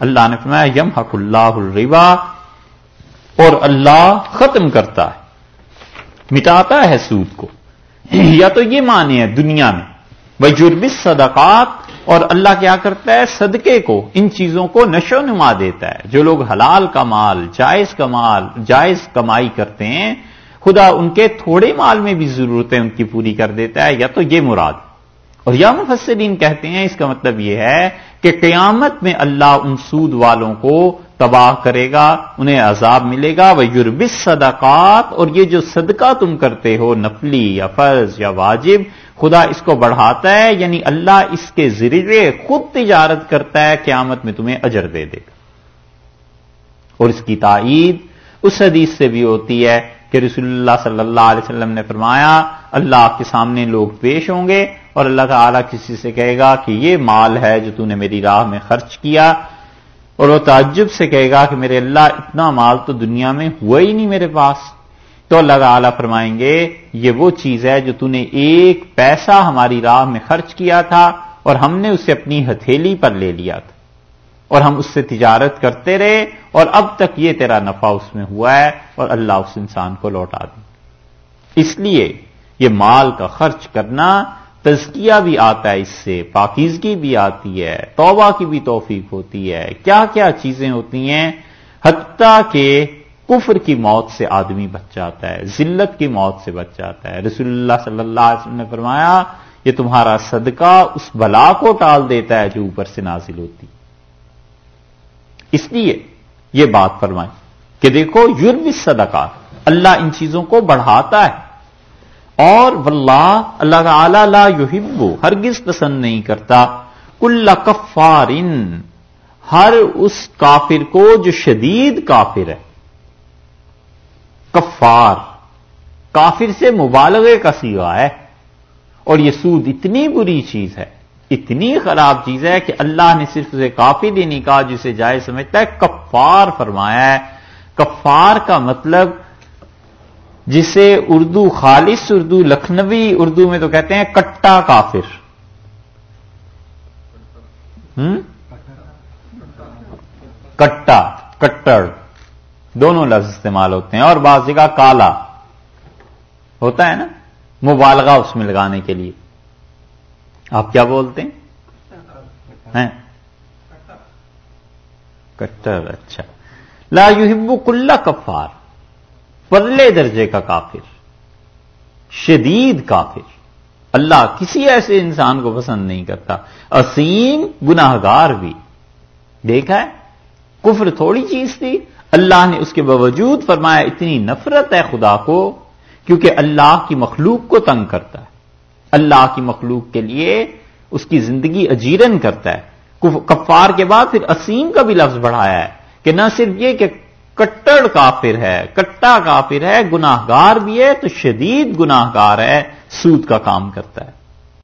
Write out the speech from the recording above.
اللہ نے فرمایا یم حق اللہ الربا۔ اور اللہ ختم کرتا ہے، مٹاتا ہے سود کو۔ یا تو یہ مانے ہے دنیا میں وہ جربس صدقات اور اللہ کیا کرتا ہے؟ صدقے کو، ان چیزوں کو نشو نما دیتا ہے۔ جو لوگ حلال کا مال، جائز کا مال، جائز کمائی کرتے ہیں، خدا ان کے تھوڑے مال میں بھی ضرورتیں ان کی پوری کر دیتا ہے، یا تو یہ مراد۔ اور یا مفسرین کہتے ہیں، اس کا مطلب یہ ہے کہ قیامت میں اللہ ان سود والوں کو تباہ کرے گا، انہیں عذاب ملے گا وہ یوربس صدقات اور یہ جو صدقہ تم کرتے ہو، نفلی یا فرض یا واجب، خدا اس کو بڑھاتا ہے یعنی اللہ اس کے ذریعے خود تجارت کرتا ہے، قیامت میں تمہیں اجر دے دے گا۔ اور اس کی تائید اس حدیث سے بھی ہوتی ہے کہ رسول اللہ صلی اللہ علیہ وسلم نے فرمایا، اللہ کے سامنے لوگ پیش ہوں گے اور اللہ تعالیٰ کسی سے کہے گا کہ یہ مال ہے جو تو نے میری راہ میں خرچ کیا، اور وہ تعجب سے کہے گا کہ میرے اللہ اتنا مال تو دنیا میں ہوا ہی نہیں میرے پاس۔ تو اللہ تعالیٰ فرمائیں گے، یہ وہ چیز ہے جو تو نے ایک پیسہ ہماری راہ میں خرچ کیا تھا اور ہم نے اسے اپنی ہتھیلی پر لے لیا تھا۔ اور ہم اس سے تجارت کرتے رہے اور اب تک یہ تیرا نفع اس میں ہوا ہے اور اللہ اس انسان کو لوٹا دیں اس لیے یہ مال کا خرچ کرنا تزکیہ بھی آتا ہے اس سے، پاکیزگی بھی آتی ہے، توبہ کی بھی توفیق ہوتی ہے۔ کیا کیا چیزیں ہوتی ہیں؟ حتیٰ کہ کفر کی موت سے آدمی بچ جاتا ہے، ذلت کی موت سے بچ جاتا ہے۔ رسول اللہ صلی اللہ علیہ وسلم نے فرمایا، یہ تمہارا صدقہ اس بلا کو ٹال دیتا ہے جو اوپر سے نازل ہوتی۔ اس لیے یہ بات فرمائی کہ دیکھو یورب صدقہ اللہ ان چیزوں کو بڑھاتا ہے۔ اور واللہ، اللہ تعالی لا یحب، ہرگز پسند نہیں کرتا، کل کفارن، ہر اس کافر کو جو شدید کافر ہے۔ کفار، کافر سے مبالغے کا سیوا ہے۔ اور یہ سود اتنی بری چیز ہے، اتنی خراب چیز ہے کہ اللہ نے صرف اسے کافی دینی نہیں کہا، جسے جائے سمجھتا ہے۔ کفار فرمایا ہے۔ کفار کا مطلب جسے اردو، خالص اردو، لکھنوی اردو میں تو کہتے ہیں کٹا کافر۔ کٹا، کٹڑ۔ دونوں لفظ استعمال ہوتے ہیں اور بعض جگہ کالا۔ ہوتا ہے نا؟ مبالغہ اس میں لگانے کے لیے۔ آپ کیا بولتے ہیں؟ کٹر اچھا۔ لا یحب کلّا کفار۔ پرلے درجے کا کافر، شدید کافر۔ اللہ کسی ایسے انسان کو پسند نہیں کرتا۔ اسیم گناہ گار بھی۔ دیکھا ہے؟ کفر تھوڑی چیز تھی۔ اللہ نے اس کے باوجود فرمایا، اتنی نفرت ہے خدا کو، کیونکہ اللہ کی مخلوق کو تنگ کرتا ہے۔ اللہ کی مخلوق کے لیے اس کی زندگی اجیرن کرتا ہے۔ کفار کے بعد پھر اسیم کا بھی لفظ بڑھایا ہے کہ نہ صرف یہ کہ کٹڑ کافر ہے، کٹا کافر ہے گناہ گار بھی ہے، تو شدید گناہ گار ہے، سود کا کام کرتا ہے۔